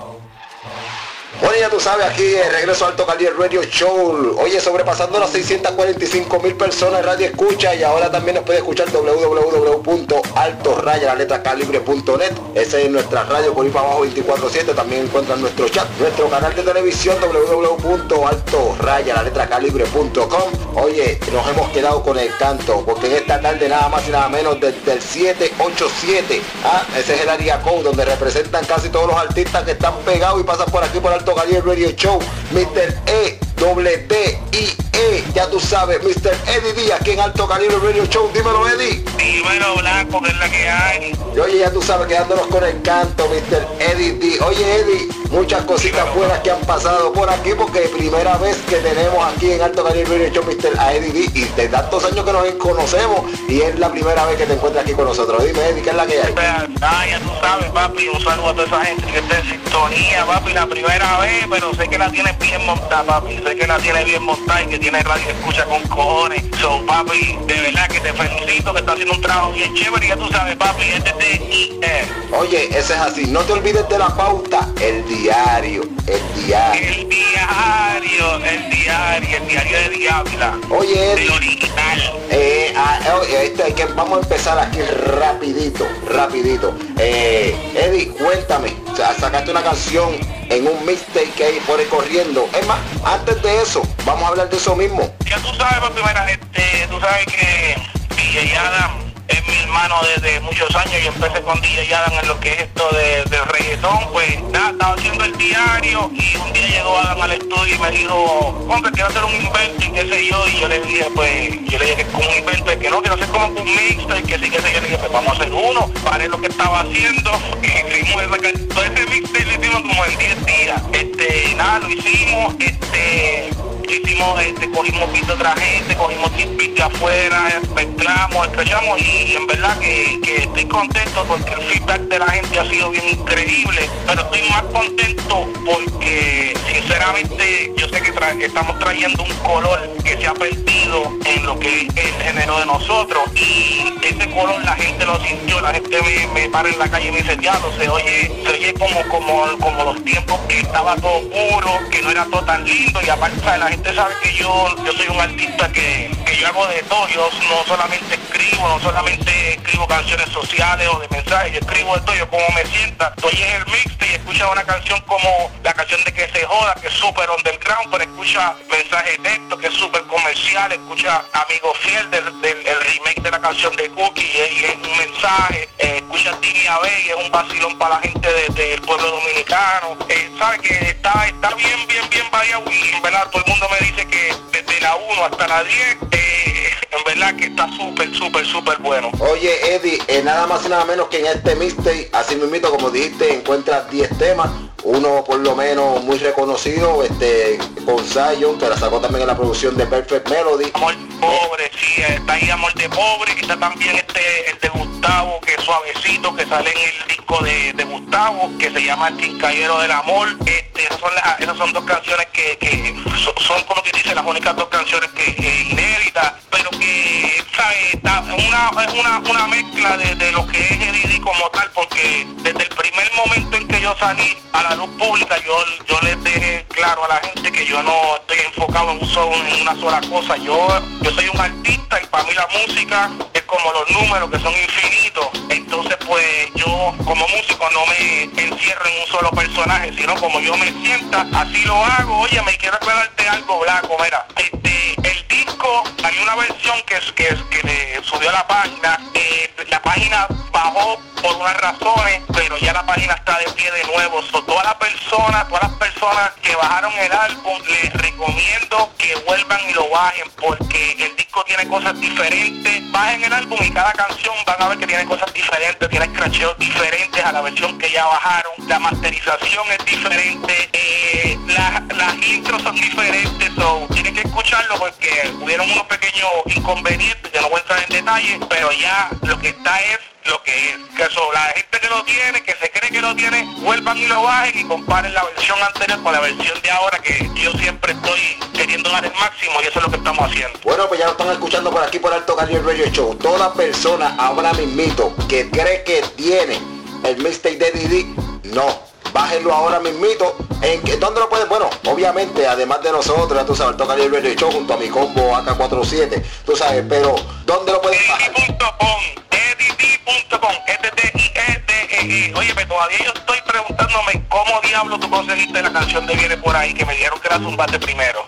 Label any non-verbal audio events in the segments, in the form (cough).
Oh. Bueno, ya tú sabes, aquí el regreso Alto Calibre Radio Show. Oye, sobrepasando las 645 mil personas radio escucha y ahora también nos puede escuchar www.altorraya.net. Esa es nuestra radio por ir para abajo 24-7. También encuentran nuestro chat, nuestro canal de televisión www.altorraya.com. Oye, nos hemos quedado con el canto porque en esta tarde nada más y nada menos desde el 787. Ah, ese es el área code donde representan casi todos los artistas que están pegados y pasan por aquí por Alto Calibre Radio Show, Mr. E, doble E, ya tú sabes, Mr. Eddie Díaz, aquí en Alto Calibre Radio Show, dímelo Eddie. Dímelo Blanco, que es la que hay. Y oye, ya tú sabes, quedándonos con el canto, Mr. Eddie D. Oye Eddie, muchas cositas buenas que han pasado por aquí, porque primera vez que tenemos aquí en Alto Calibre Radio Show, Mr. a Eddie D. Y de tantos años que nos conocemos, y es la primera vez que te encuentras aquí con nosotros. Dime Eddie, ¿qué es la que hay? Ah, ya tú sabes, papi, un saludo a toda esa gente que está en sintonía, papi, la primera vez, pero sé que la tienes bien montada, papi, sé que la tienes bien montada y que tiene radio escucha con cojones. So, papi, de verdad que te felicito, que está haciendo un trabajo bien chévere, y ya tú sabes, papi, este es IE. Oye, ese es así, no te olvides de la pauta, el diario, el diario. El diario, el diario, el diario de Diabla. Oye, El original. Eh, ah, oye, este que, vamos a empezar aquí rapidito, rapidito. Eh, Eddie, cuéntame, sa- sacaste una canción en un mixtape que hay por ahí corriendo. Es más, antes de eso, vamos a hablar de eso mismo. Ya tú sabes, papi, mira, este, tú sabes que es mi hermano desde muchos años. Yo empecé con DJ Adam en lo que es esto de, del reggaetón. Pues nada, estaba haciendo el diario y un día llegó Adam al estudio y me dijo, hombre, quiero hacer un invento y qué sé yo. Y yo le dije, pues, yo le dije que como un invento, y que no, quiero hacer como un mixtape, que sí, que sí. Yo le dije, pues vamos a hacer uno. Paré lo que estaba haciendo y hicimos can- todo ese mixtape lo hicimos como en 10 días. Este, nada, lo hicimos, este hicimos, este, cogimos de otra gente, cogimos beat de afuera, mezclamos, estrellamos y en verdad que, estoy contento porque el feedback de la gente ha sido bien increíble, pero estoy más contento porque sinceramente yo sé que estamos trayendo un color que se ha perdido en lo que es el género de nosotros y ese color la gente lo sintió, la gente me, me para en la calle y me dice, diablo, se oye, se oye como, como, como los tiempos que estaba todo puro, que no era todo tan lindo y aparte la gente sabe que yo, yo soy un artista que, que yo hago de todo, no solamente escribo, no solamente escribo canciones sociales o de mensajes, yo escribo de todo, yo como me sienta, estoy en el mixtape y escucha una canción como la canción de que se joda, que es súper underground, pero escucha mensaje de texto, que es súper comercial, escucha Amigo Fiel del, del el remake de la canción de Cookie y es, un mensaje, eh, escucha Tini Abe y es un vacilón para la gente de- del pueblo dominicano, eh, sabe que está, está bien, bien, bien variado y en verdad todo el mundo me dice que desde la 1 hasta la 10, eh, en verdad que está súper, súper, súper bueno. Oye, Eddie, eh, nada más y nada menos que en este mixtape, así mismito, como dijiste, encuentras 10 temas. Uno por lo menos muy reconocido, este, con Zion, que la sacó también en la producción de Perfect Melody. Amor pobre, sí, está ahí Amor de Pobre, está también este, el de Gustavo, que es suavecito, que sale en el disco de, de Gustavo, que se llama El Quincallero del Amor. Este, esas, son las- esas son dos canciones que, que son, como que dice, las únicas dos canciones que, que inéditas, pero que, ¿sabes? Está una, una, una mezcla de, de lo que es Eddie como tal, porque desde el primer momento en que yo salí a la luz pública, yo, yo les dejé claro a la gente que yo no estoy enfocado en, una sola cosa. Yo soy un artista y para mí la música es como los números que son infinitos. Entonces, pues yo como músico no me encierro en un solo personaje, sino como yo me sienta, así lo hago. Oye, me quiero aclararte algo, Blanco. Mira, hay una versión que, que, subió a la página. eh, la página bajó por unas razones, pero ya la página está de pie de nuevo. Todas las personas, todas las personas que bajaron el álbum, les recomiendo que vuelvan y lo bajen porque el disco tiene cosas diferentes. Bajen el álbum y cada canción van a ver que tiene cosas diferentes, tiene scratcheos diferentes a la versión que ya bajaron. La masterización es diferente, eh, la- las intros son diferentes, so, tienen que escucharlo porque hubieron unos pequeños inconvenientes que no voy a entrar en detalle, pero ya lo que está es lo que es. Que eso, la gente que lo tiene, que se cree que lo tiene, vuelvan y lo bajen y comparen la versión anterior con la versión de ahora que yo siempre estoy queriendo dar el máximo y eso es lo que estamos haciendo. Bueno, pues ya lo están escuchando por aquí por Alto Calibre Radio Show. Toda persona ahora mismito que cree que tiene el mixtape de Didi, no. Bájenlo ahora mismito. ¿En que, ¿Dónde lo pueden? Bueno, obviamente, además de nosotros, tú sabes, toca el Show junto a mi combo AK47, tú sabes, pero ¿dónde lo pueden bajar? Eddie.com, e Oye, pero todavía yo estoy preguntándome cómo diablo tú conseguiste la canción de Viene por ahí, que me dijeron que era Zumbate primero.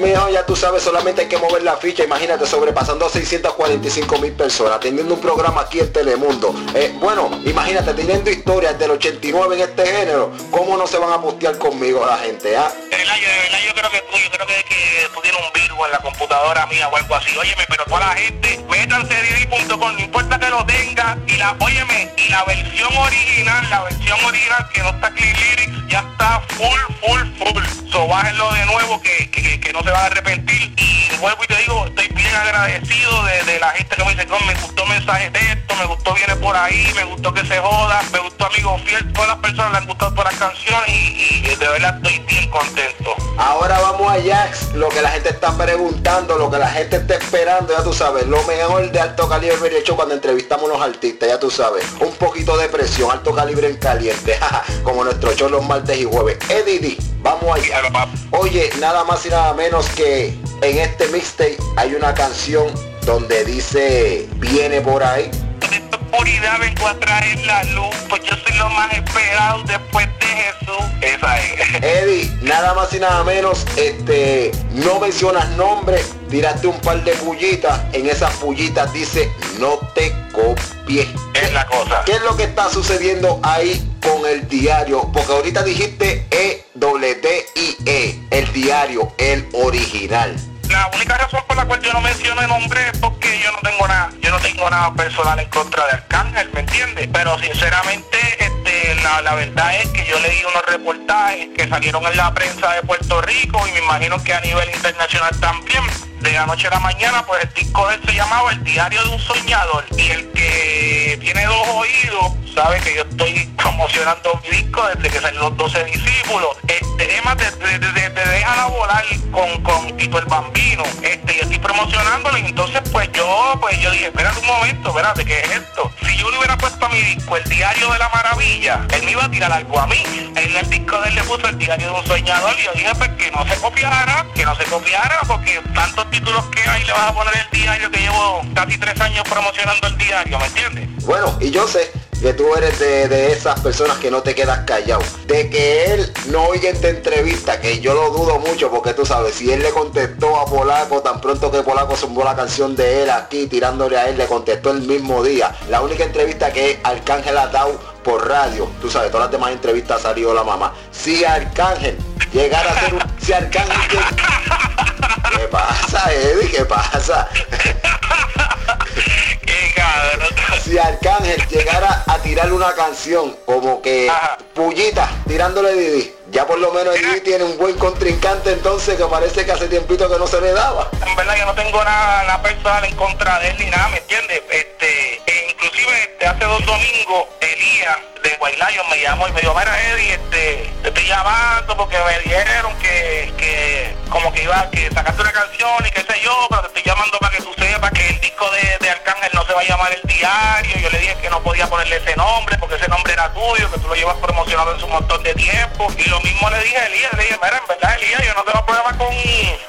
Mijo, ya tú sabes, solamente hay que mover la ficha, imagínate, sobrepasando a 645 mil personas, teniendo un programa aquí en Telemundo. Eh, bueno, imagínate, teniendo historias del 89 en este género, ¿cómo no se van a postear conmigo la gente, ah? De verdad, yo, creo que tú, yo creo que, que tú tienes un virus en la computadora mía o algo así. Óyeme, pero toda la gente, métanse a no importa que lo tenga, y la, óyeme, y la versión original, la versión original que no está aquí lyrics, ya está full, full, full. So bájenlo de nuevo que, que, no se van a arrepentir. Y vuelvo y te digo, estoy bien agradecido de, la gente que me dice, me gustó mensaje de esto, me gustó viene por ahí, me gustó que se joda, me gustó amigo fiel, todas las personas le han gustado todas las canciones y, de verdad estoy bien contento. Ahora vamos a Jax, lo que la gente está preguntando, lo que la gente está esperando, ya tú sabes, lo mejor de alto calibre hecho cuando entrevistamos a los artistas, ya tú sabes, un poquito de presión, alto calibre en caliente, (laughs) como nuestro show los martes y jueves. Eddie, vamos allá. Oye, nada más y nada menos que en este mixtape hay una canción donde dice viene por ahí oscuridad vengo a traer la luz, pues yo soy lo más esperado después de Jesús. Esa es. (laughs) Eddie, nada más y nada menos, este, no mencionas nombre, tiraste un par de pullitas, en esas pullitas dice no te copies. Es la cosa. ¿Qué es lo que está sucediendo ahí con el diario? Porque ahorita dijiste E W T I E, el diario, el original. La única razón por la cual yo no menciono el nombre es porque yo no tengo nada, yo no tengo nada personal en contra de Arcángel, ¿me entiendes? Pero sinceramente, este, la, la verdad es que yo leí unos reportajes que salieron en la prensa de Puerto Rico y me imagino que a nivel internacional también de la noche a la mañana, pues el disco de él se llamaba El Diario de un Soñador. Y el que tiene dos oídos sabe que yo estoy promocionando mi disco desde que salieron los 12 discípulos. Este tema te, deja a volar con, con Tito el Bambino. Este, yo estoy promocionándolo entonces pues yo, pues yo dije, espérate un momento, espérate, ¿qué es esto? Si yo le hubiera puesto a mi disco El Diario de la Maravilla, él me iba a tirar algo a mí. En el disco de él le puso El Diario de un Soñador y yo dije pues que no se copiara, que no se copiara porque tantos títulos que hay le vas a poner el diario que llevo casi tres años promocionando el diario, ¿me entiendes? Bueno, y yo sé que tú eres de, esas personas que no te quedas callado. De que él no oye esta entrevista, que yo lo dudo mucho porque tú sabes, si él le contestó a Polaco tan pronto que Polaco zumbó la canción de él aquí tirándole a él, le contestó el mismo día. La única entrevista que Arcángel ha dado por radio, tú sabes, todas las demás entrevistas ha salido la mamá. Si Arcángel llegara a ser un... (laughs) Si Arcángel... ¿Qué pasa, Eddie? ¿Qué pasa? (laughs) si Arcángel llegara a tirar una canción como que pullita tirándole Didi, ya por lo menos Didi tiene un buen contrincante entonces que parece que hace tiempito que no se le daba. En verdad yo no tengo nada, nada personal en contra de él ni nada, ¿me entiendes? Este, e inclusive este, hace dos domingos Elías de Guaylayo me llamó y me dijo, mira Eddie, este, te estoy llamando porque me dijeron que, que como que iba que sacaste una canción y qué sé yo, pero te estoy llamando para que tú sepas que el disco de, de Arcángel no se va a llamar el diario. Yo le dije que no podía ponerle ese nombre porque ese nombre era tuyo, que tú lo llevas promocionado en su montón de tiempo. Y lo mismo le dije a Elías, le dije, mira, en verdad Elías, yo no tengo problema con,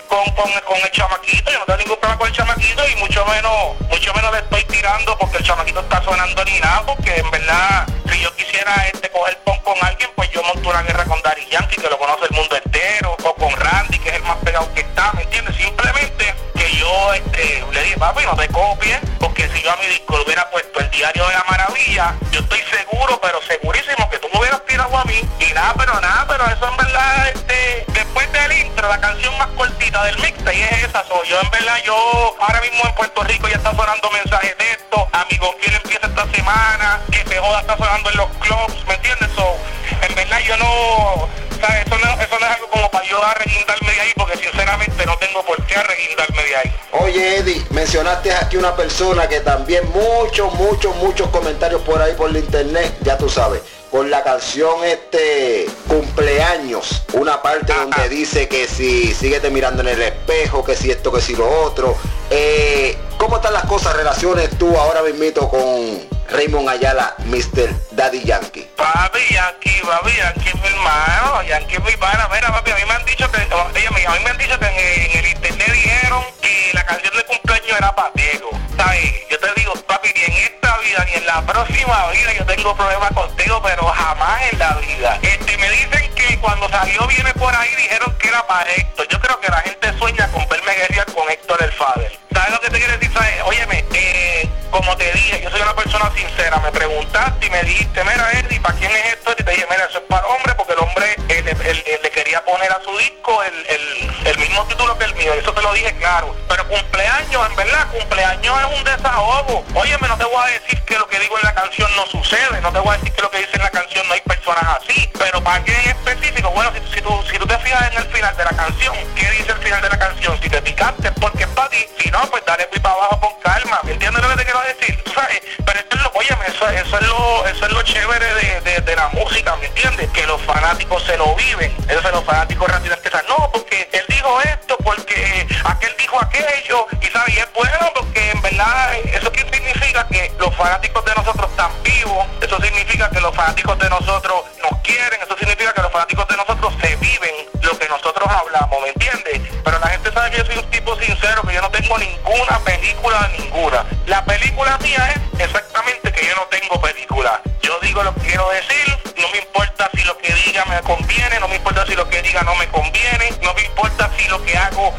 con, con, con el chamaquito, yo no tengo ningún problema con el chamaquito y mucho menos, mucho menos le estoy tirando porque el chamaquito está sonando ni nada, porque en verdad, si yo quisiera este coger pon con alguien, pues yo monto una guerra con Dari Yankee, que lo conoce el mundo entero, o con Randy, que es el más pegado que está, ¿me entiendes? Simplemente yo este, le dije, papi, no te copies, porque si yo a mi disco le hubiera puesto el diario de la maravilla, yo estoy seguro, pero segurísimo que tú me hubieras tirado a mí, y nada, pero nada, pero eso en verdad, este, después del intro, la canción más cortita del mixtape es esa, soy yo en verdad, yo ahora mismo en Puerto Rico ya está sonando mensajes de esto, amigo, ¿quién empieza esta semana? Que se joda está sonando en los clubs, ¿me entiendes? So, en verdad yo no, ¿sabes? Eso no, eso no es algo como para yo arreguindarme de ahí, porque sinceramente no tengo por qué arreguindarme de ahí. Oye Eddie, mencionaste aquí una persona que también muchos, muchos, muchos comentarios por ahí por la internet, ya tú sabes con la canción este cumpleaños, una parte donde dice que si síguete mirando en el espejo, que si esto, que si lo otro. Eh, ¿Cómo están las cosas, relaciones tú ahora mismito con Raymond Ayala, Mr. Daddy Yankee. Papi, Yankee, papi, Yankee mi hermano, Yankee mi pana. Mira, papi, a mí me han dicho que, oye, a mí me han dicho que en, el internet dijeron que la canción de cumpleaños era patego. ¿Sabes? Yo te digo, papi, ni en esta vida ni en la próxima vida yo tengo problemas contigo, pero jamás en la vida. Este, me dicen que cuando salió Viene por ahí dijeron que era para Héctor. Yo creo que la gente sueña con verme guerrear con Héctor el Fader. ¿Sabes lo que te quiero decir? ¿Sabes? Óyeme, eh, como te dije, yo soy una persona sincera. Me preguntaste y me dijiste, mira, Eddie, ¿para quién es esto? Y te dije, mira, eso es para el hombre, porque el hombre le quería poner a su disco el, mismo título que el mío. Eso te lo dije claro. Pero cumpleaños, en verdad, cumpleaños es un desahogo. Óyeme, no te voy a decir que lo que digo en la canción no sucede. No te voy a decir que lo que dice en la canción no hay personas así. Pero para qué en específico, bueno, si, si, tú, si tú te fijas en el final de la canción, ¿qué dice el final de la canción? Si te picaste porque es para ti. Si no, pues dale para abajo con calma. ¿Me entiendes lo que te quiero decir? ¿Tú sabes? Pero esto es lo, oye, eso, eso, es lo, eso es lo chévere de, de, la música, ¿me entiendes? Que los fanáticos se lo Entonces los fanáticos rápido empiezan, no, porque él dijo esto, porque aquel dijo aquello, y sabes, y es bueno porque en verdad eso qué significa que los fanáticos de nosotros están vivos, eso significa que los fanáticos de nosotros nos quieren, eso significa que los fanáticos de nosotros se viven. que nosotros hablamos, ¿me entiendes? Pero la gente sabe que yo soy un tipo sincero, que yo no tengo ninguna película ninguna. La película mía es exactamente que yo no tengo película. Yo digo lo que quiero decir, no me importa si lo que diga me conviene, no me importa si lo que diga no me conviene, no me importa si lo que hago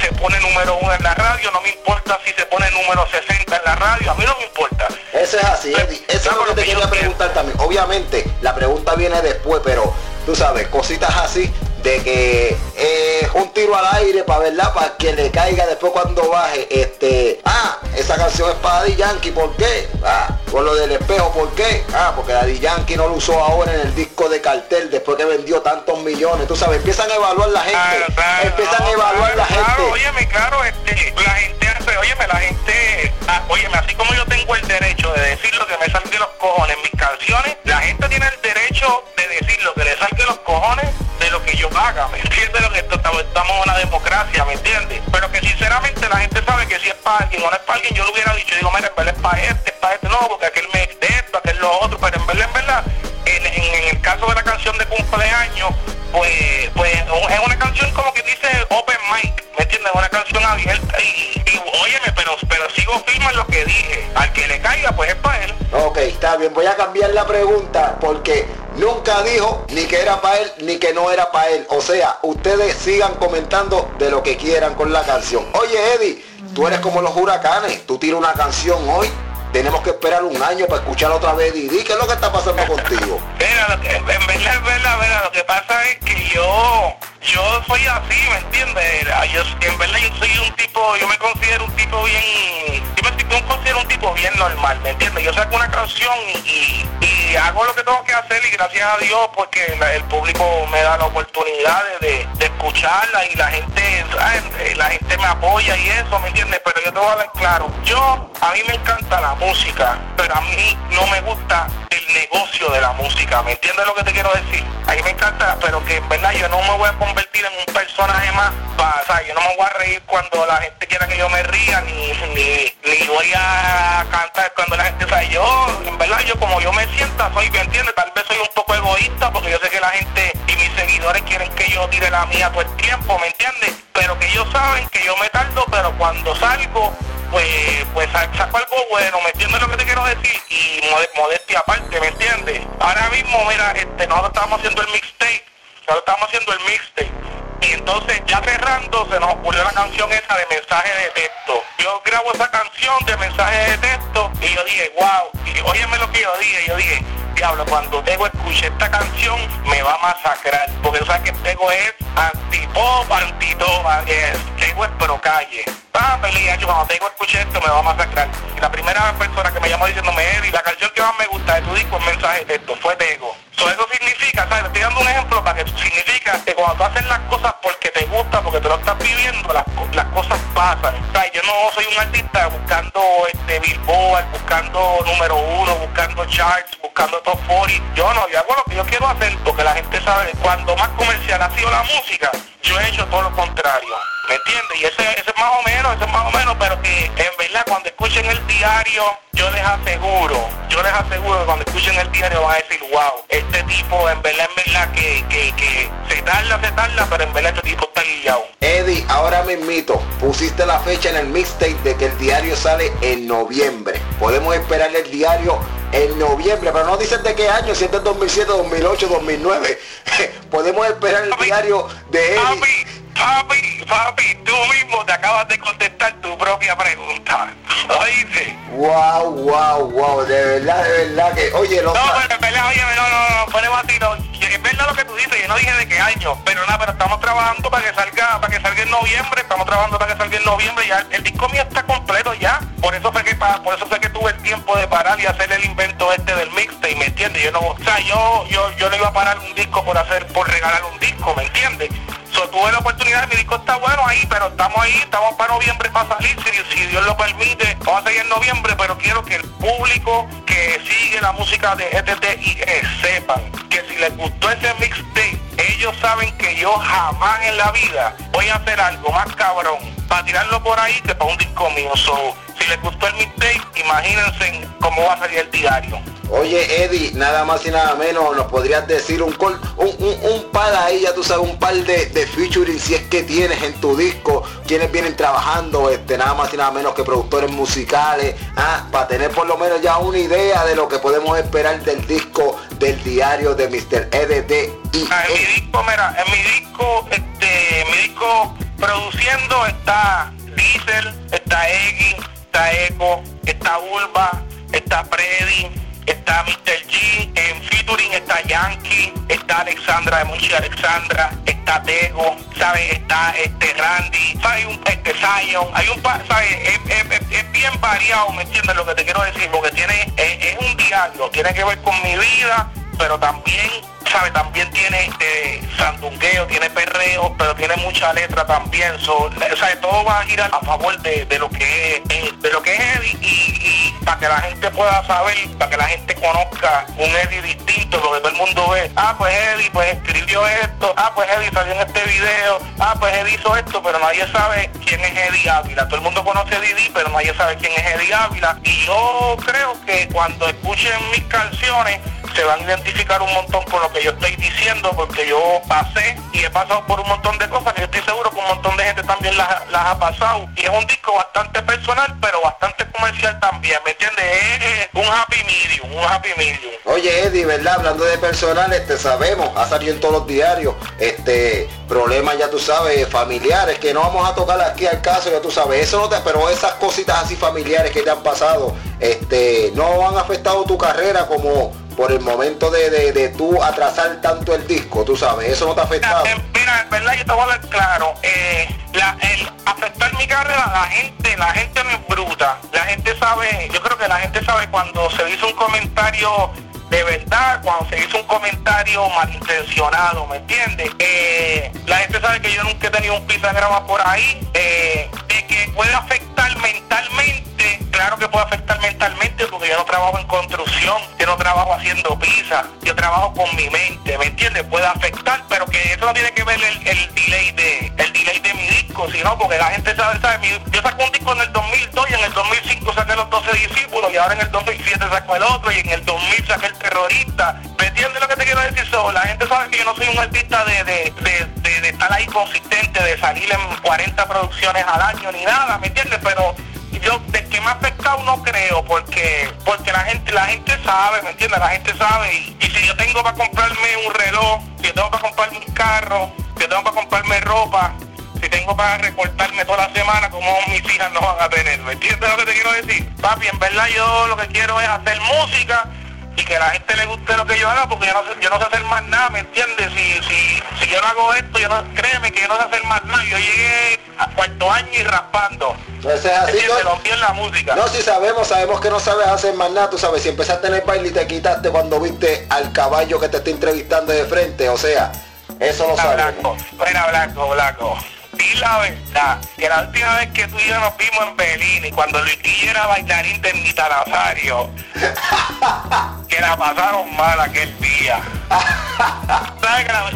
se pone número uno en la radio, no me importa si se pone número 60 en la radio, a mí no me importa. Eso es así, Eddie. Eso es lo que te quería preguntar también. Obviamente, la pregunta viene después, pero tú sabes, cositas así de que eh, un tiro al aire para verla para que le caiga después cuando baje este ah esa canción es para Daddy Yankee ¿por qué? ah por lo del espejo ¿por qué? ah porque Daddy Yankee no lo usó ahora en el disco de cartel después que vendió tantos millones tú sabes empiezan a evaluar la gente empiezan a evaluar la gente óyeme claro este la gente óyeme la gente ah, óyeme así como yo tengo el derecho de decir lo que me sale de los cojones en mis canciones la gente tiene el derecho de decir lo que le salga los cojones lo que yo haga, ¿me entiendes? Estamos, en una democracia, ¿me entiendes? Pero que sinceramente la gente sabe que si es para alguien o no es para alguien, yo lo hubiera dicho, digo, mira, en es para este, es para este, no, porque aquel me de esto, aquel lo otro, pero en verdad, en verdad, en, en, el caso de la canción de cumpleaños, pues, pues es una canción como que dice open mic, ¿me entiendes? Una canción abierta y, y óyeme, pero, pero sigo firme en lo que dije. Al que le caiga, pues es para él. Ok, está bien, voy a cambiar la pregunta porque nunca dijo ni que era para él ni que no era para él. O sea, ustedes sigan comentando de lo que quieran con la canción. Oye, Eddie, tú eres como los huracanes. Tú tiras una canción hoy tenemos que esperar un año para escuchar otra vez Didi. ¿Qué es lo que está pasando contigo? (laughs) En verdad, verdad, lo que pasa es que yo, yo soy así, ¿me entiendes? Yo, en verdad yo soy un tipo, yo me considero un tipo bien, yo me considero un tipo bien normal, ¿me entiendes? Yo saco una canción y, hago lo que tengo que hacer y gracias a Dios porque el público me da la oportunidad de, escucharla y la gente, la gente me apoya y eso, ¿me entiendes? Pero yo te voy a dar claro, yo, a mí me encanta la música, pero a mí no me gusta el negocio de la música, ¿me entiendes lo que te quiero decir? A mí me encanta, pero que en verdad yo no me voy a convertir en un personaje más, para, o sea, yo no me voy a reír cuando la gente quiera que yo me ría, ni, ni, voy a cantar cuando la gente, sea, yo, en verdad, yo como yo me sienta, soy, ¿me entiendes? Tal vez soy un poco egoísta, porque yo sé que la gente y mis seguidores quieren que yo tire la mía todo el tiempo, ¿me entiendes? Pero que ellos saben que yo me tardo, pero cuando salgo, pues, pues saco algo bueno, ¿me entiendes lo que te quiero decir? Y modestia aparte, ¿me entiendes? Ahora mismo, mira, este, nosotros estamos haciendo el mixtape, nosotros estamos haciendo el mixtape. Y entonces ya cerrando se nos ocurrió la canción esa de mensaje de texto. Yo grabo esa canción de mensaje de texto y yo dije, wow, y óyeme lo que yo dije, yo dije, diablo, cuando Tego escuche esta canción me va a masacrar, porque tú sabes que Tego es antipop, antitoba, es, Tego es pero calle. Ah, pelea, yo cuando Tego escuche esto me va a masacrar. Y la primera persona que me llamó diciéndome, Eddie, la canción que más me gusta de tu disco es mensaje de texto, fue Tego. Eso significa, ¿sabes? Estoy dando un ejemplo para que significa que cuando tú haces las cosas porque te gusta, porque te lo estás viviendo, las, las cosas pasan. O yo no soy un artista buscando este billboard, buscando número uno, buscando charts, buscando top 40. Yo no, yo hago lo que yo quiero hacer porque la gente sabe, cuando más comercial ha sido la música, yo he hecho todo lo contrario. ¿Me entiendes? Y ese, ese es más o menos, ese es más o menos, pero que en verdad cuando escuchen el diario, yo les aseguro, yo les aseguro que cuando escuchen el diario van a decir, wow, este tipo en verdad, en verdad que, que, que se tarda, se tarda, pero en verdad este tipo está guillado. Eddie, ahora mismito, pusiste la fecha en el mixtape de que el diario sale en noviembre. Podemos esperar el diario en noviembre, pero no dicen de qué año, si es del 2007, 2008, 2009. Podemos esperar el diario de Eddie. Papi, papi, tú mismo te acabas de contestar tu propia pregunta. ¿Oíste? Wow, wow, wow, de verdad, de verdad que, oye, lo No, pero en verdad, oye, no, no, no, ponemos así, no, es verdad lo que tú dices, yo no dije de qué año, pero nada, pero estamos trabajando para que salga, para que salga en noviembre, estamos trabajando para que salga en noviembre, ya el disco mío está completo ya, por eso fue que por eso fue que tuve el tiempo de parar y hacer el invento este del mixtape, ¿me entiendes? Yo no, o sea, yo, yo, yo no iba a parar un disco por hacer, por regalar un disco, ¿me entiendes? Tuve la oportunidad, mi disco está bueno ahí, pero estamos ahí, estamos para noviembre para salir, si, Dios lo permite, vamos a seguir en noviembre, pero quiero que el público que sigue la música de ETTIE sepan que si les gustó ese mixtape, ellos saben que yo jamás en la vida voy a hacer algo más cabrón para tirarlo por ahí que para un disco mío. So, si les gustó el mixtape, imagínense cómo va a salir el diario. Oye, Eddie, nada más y nada menos, nos podrías decir un, col- un, un, un par ahí, ya tú sabes, un par de, de featuring si es que tienes en tu disco, quienes vienen trabajando, este, nada más y nada menos que productores musicales, ah, para tener por lo menos ya una idea de lo que podemos esperar del disco del diario de Mr. EDD y Ah, en mi disco, mira, en mi disco, este, mi disco produciendo está Diesel, está Eggy, está Echo, está Ulva, está Freddy, está Mr. G, en featuring está Yankee, está Alexandra de Muchi Alexandra, está Tego, ¿sabes? Está este Randy, ¿sabes? Un, este Zion, hay un pa- ¿sabes? Es, es- es- es bien variado, ¿me entiendes lo que te quiero decir? Porque tiene, es, es un diario, tiene que ver con mi vida, pero también sabe también tiene eh, sandungueo tiene perreo pero tiene mucha letra también. O sea, todo va a girar a favor de, de lo que es eh, de lo que es Eddie y, y para que la gente pueda saber para que la gente conozca un Eddie distinto lo que todo el mundo ve. Ah pues Eddie pues escribió esto. Ah pues Eddie salió en este video. Ah pues Eddie hizo esto pero nadie sabe quién es Eddie Ávila. Todo el mundo conoce a Didi pero nadie sabe quién es Eddie Ávila. Y yo creo que cuando escuchen mis canciones se van a identificar un montón con lo que yo estoy diciendo porque yo pasé y he pasado por un montón de cosas que yo estoy seguro que un montón de gente también las, ha pasado y es un disco bastante personal pero bastante comercial también ¿me entiendes? Es, un happy medium un happy medium Oye Eddie, ¿verdad? Hablando de personal, este sabemos, ha salido en todos los diarios, este problemas ya tú sabes, familiares, que no vamos a tocar aquí al caso, ya tú sabes, eso no te, pero esas cositas así familiares que te han pasado, este, no han afectado tu carrera como por el momento de, de, de tú atrasar tanto el disco, tú sabes, eso no te ha afectado. Mira, eh, mira, en verdad yo te voy a hablar claro. eh, la- el afectar mi carrera, la gente, la gente no es bruta. La gente sabe, yo creo que la gente sabe cuando se dice un comentario de verdad, cuando se hizo un comentario malintencionado, ¿me entiendes? Eh, la gente sabe que yo nunca he tenido un pisagrama por ahí, eh, de que puede afectar mentalmente, claro que puede afectar mentalmente porque yo no trabajo en construcción, yo no trabajo haciendo pizza, yo trabajo con mi mente, ¿me entiendes? Puede afectar, pero que eso no tiene que ver el, el delay de el delay de mi disco, sino porque la gente sabe, sabe, yo saco un disco en el 2002 y en el 2005 saqué los 12 discípulos y ahora en el 2007 saco el otro y en el 2000 saqué el terrorista. ¿Me entiendes lo que te quiero decir? So, la gente sabe que yo no soy un artista de, de, de, de- de estar ahí consistente, de salir en 40 producciones al año ni nada, ¿me entiendes? Pero porque la gente la gente sabe me entiendes la gente sabe y, si yo tengo para comprarme un reloj si yo tengo para comprarme un carro si yo tengo para comprarme ropa si tengo para recortarme toda la semana como mis hijas no van a tener ¿me entiendes lo que te quiero decir? papi en verdad yo lo que quiero es hacer música y que a la gente le guste lo que yo haga porque yo no sé, yo no sé hacer más nada, ¿me entiendes? Si, si, si yo no hago esto, yo no, créeme que yo no sé hacer más nada. Yo llegué cuarto año y raspando. Eso es así, ¿Entiendes? ¿no? Es la música. No, si sabemos, sabemos que no sabes hacer más nada, tú sabes, si empezaste en el baile y te quitaste cuando viste al caballo que te está entrevistando de frente, o sea, eso lo sabemos. blanco, fuera blanco, blanco. Dile la verdad, que la última vez que tú y yo nos vimos en Belín y cuando Luis era bailarín de Nita Nazario, (laughs) que la pasaron mal aquel día. (laughs)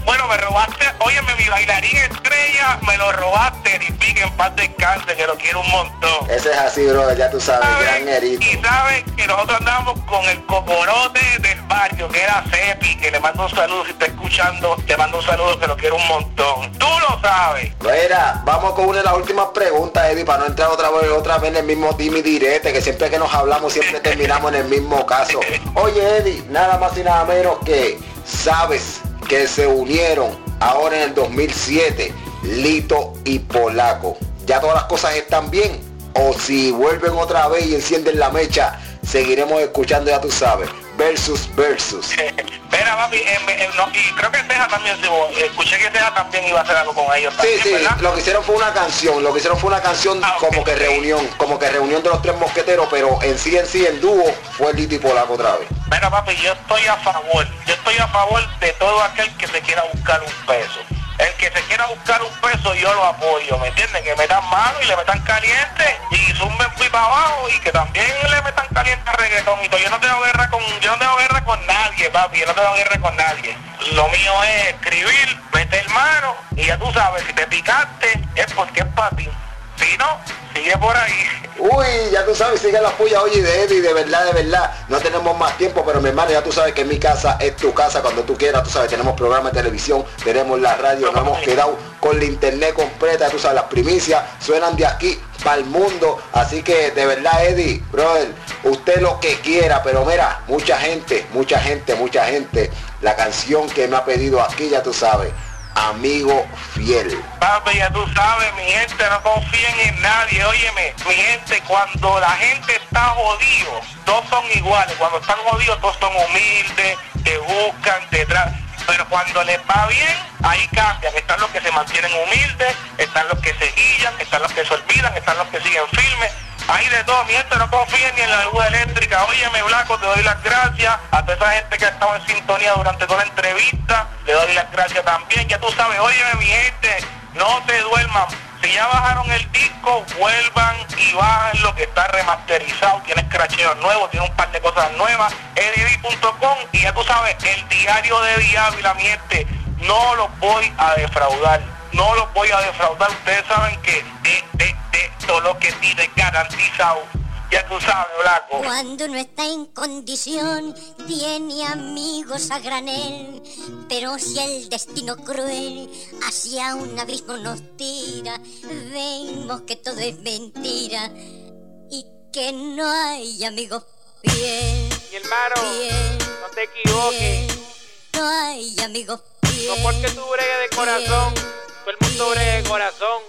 bueno, me robaste, óyeme, mi bailarín estrella, me lo robaste, pique en paz descanse, que lo quiero un montón. Ese es así, bro, ya tú sabes, gran herito. Y sabes que nosotros andamos con el cocorote del barrio, que era Cepi, que le mando un saludo si está escuchando, te mando un saludo que lo quiero un montón. Tú lo sabes. Mira, vamos con una de las últimas preguntas, Eddie, para no entrar otra vez, otra vez en el mismo dimi direte, que siempre que nos hablamos siempre terminamos en el mismo caso. (laughs) Oye, Eddie, nada más y nada menos que sabes que se unieron ahora en el 2007 Lito y Polaco. Ya todas las cosas están bien. O si vuelven otra vez y encienden la mecha, seguiremos escuchando, ya tú sabes versus versus. (laughs) Espera, papi, y creo que Ceja también, escuché que Ceja también iba a hacer algo con ellos. Sí, sí, lo que hicieron fue una canción, lo que hicieron fue una canción ah, como que reunión, como que reunión de los tres mosqueteros, pero en sí en sí en dúo fue y Polaco otra vez. Mira, papi, yo estoy a favor, yo estoy a favor de todo aquel que se quiera buscar un peso el que se quiera buscar un peso yo lo apoyo, ¿me entienden? Que metan mano y le metan caliente y zumben fui para abajo y que también le metan caliente a reggaetón. Yo no tengo guerra con, yo no tengo guerra con nadie, papi, yo no tengo guerra con nadie. Lo mío es escribir, meter mano y ya tú sabes, si te picaste es porque es para sigue por ahí. Uy, ya tú sabes, sigue la puya, oye, de Eddie, de verdad, de verdad. No tenemos más tiempo, pero mi hermano, ya tú sabes que mi casa es tu casa cuando tú quieras, tú sabes, tenemos programa de televisión, tenemos la radio, nos hemos quedado con la internet completa, tú sabes, las primicias suenan de aquí para el mundo. Así que de verdad, Eddie, brother, usted lo que quiera, pero mira, mucha gente, mucha gente, mucha gente, la canción que me ha pedido aquí, ya tú sabes amigo fiel. Papi, ya tú sabes, mi gente, no confíen en nadie. Óyeme, mi gente, cuando la gente está jodido, todos son iguales. Cuando están jodidos, todos son humildes, te buscan, te traen. Pero cuando les va bien, ahí cambian. Están los que se mantienen humildes, están los que se guían, están los que se olvidan, están los que siguen firmes Ahí de todo, mi gente, no confíen ni en la luz eléctrica. Óyeme, Blanco, te doy las gracias a toda esa gente que ha estado en sintonía durante toda la entrevista. Le doy las gracias también. Ya tú sabes, óyeme, mi gente, no te duerman. Si ya bajaron el disco, vuelvan y bajen lo que está remasterizado. Tienes cracheos nuevos, tiene un par de cosas nuevas. Edivi.com y ya tú sabes, el diario de Diablo, mi gente, no los voy a defraudar. No los voy a defraudar. Ustedes saben que de todo lo que pide garantizado. Ya tú sabes, Blanco. Cuando no está en condición, tiene amigos a granel. Pero si el destino cruel hacia un abismo nos tira, vemos que todo es mentira y que no hay amigos bien. Mi hermano, no te equivoques. no hay amigos bien. No porque tú bregues de corazón, el mundo bregue de corazón.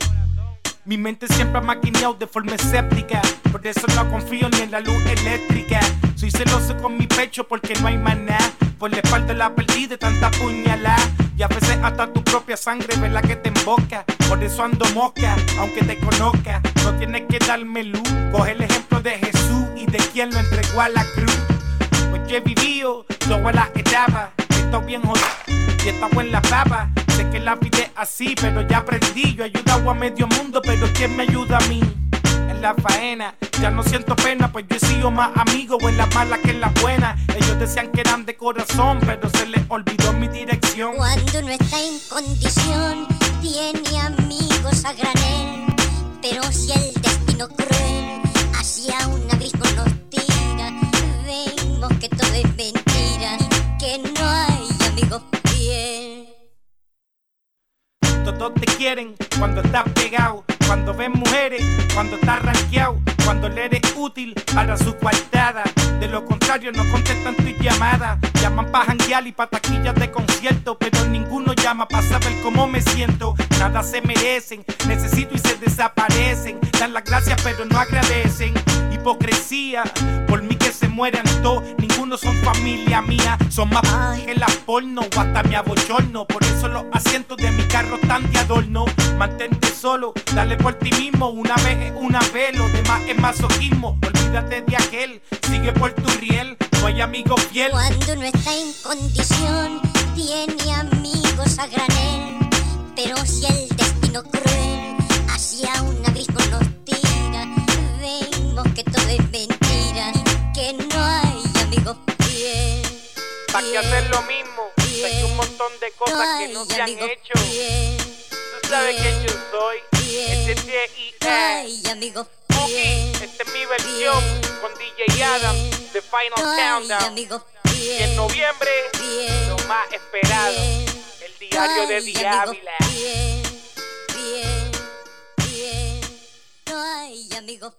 Mi mente siempre ha maquineado de forma escéptica, por eso no confío ni en la luz eléctrica. Soy celoso con mi pecho porque no hay maná. Por la espalda la perdí de tanta puñalada. Y a veces hasta tu propia sangre ve la que te emboca. Por eso ando moca, aunque te conozca. No tienes que darme luz. Coge el ejemplo de Jesús y de quien lo entregó a la cruz. Pues yo he vivido todas las etapas. Estoy bien jodido y estaba en la papa. Que la vida así, pero ya aprendí. Yo he ayudado a medio mundo, pero ¿quién me ayuda a mí? En la faena, ya no siento pena, pues yo he sido más amigo en la mala que en la buena. Ellos decían que eran de corazón, pero se les olvidó mi dirección. Cuando no está en condición, tiene amigos a granel. Cuando estás pegado, cuando ves mujeres, cuando estás rankeado, cuando le eres útil para su coartada. De lo contrario, no contestan tus llamadas. Llaman pa' janguear y pa' taquillas de concierto, pero ninguno llama pa' saber cómo me siento. Nada se merecen, necesito y se desaparecen. Dan las gracias, pero no agradecen. Hipocresía, por mí que se mueran todos, ninguno son familia mía. Son más que la porno o hasta mi abochorno. Por eso los asientos de mi carro están de adorno. Mantente solo, dale por ti mismo. Una vez es una vez, lo demás es masoquismo. Olvídate de aquel, sigue por tu riel. No hay amigo fiel. Cuando no está en condición, tiene amigos a. que hacer lo mismo. Hay un montón de cosas que no se han hecho. Tú sabes que yo soy. Este es Ay, amigo. Esta es mi versión con DJ Adam The Final Countdown. Y en noviembre, lo más esperado, el diario de Diabla. Bien, bien, bien. No hay amigo.